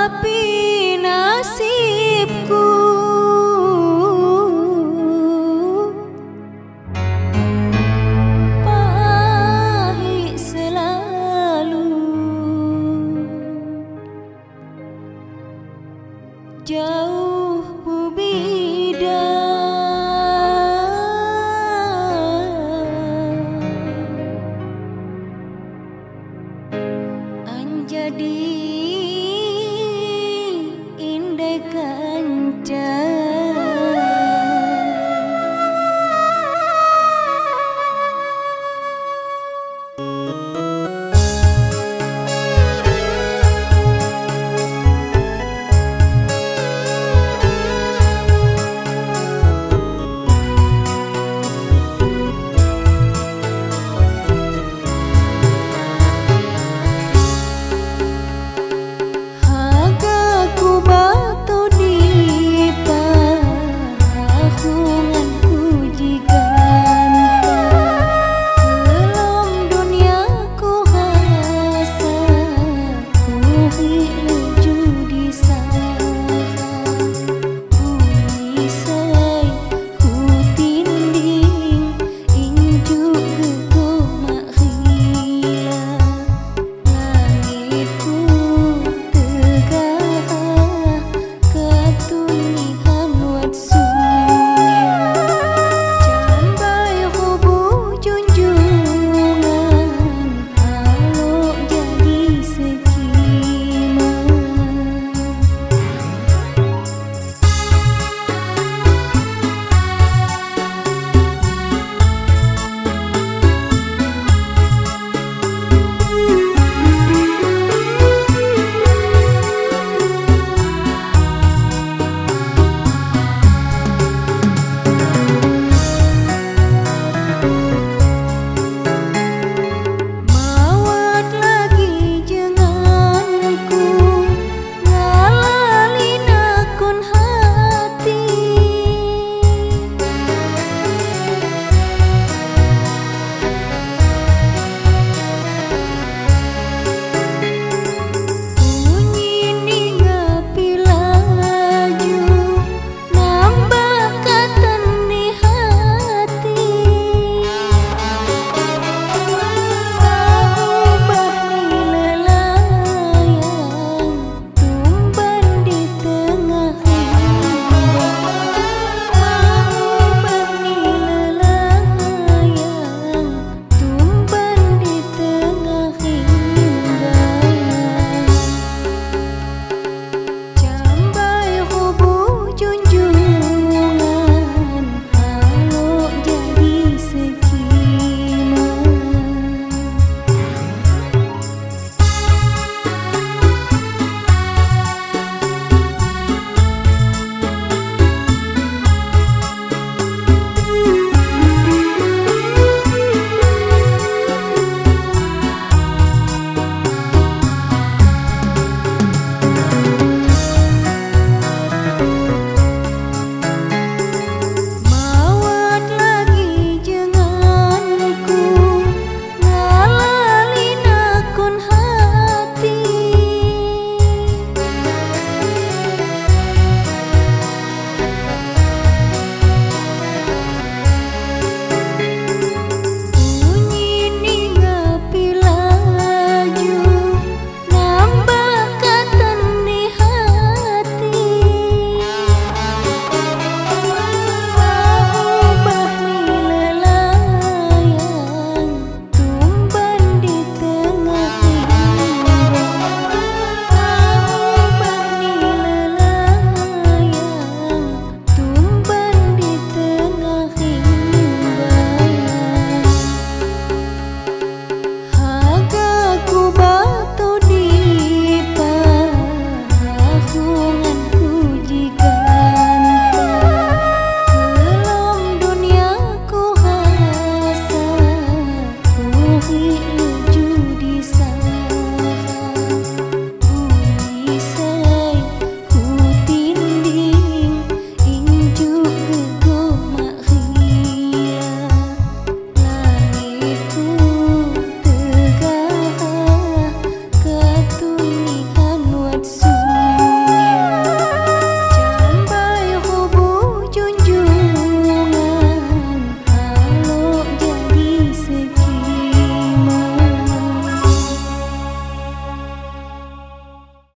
tapi nasibku pahit selalu. Jauh bumi jadi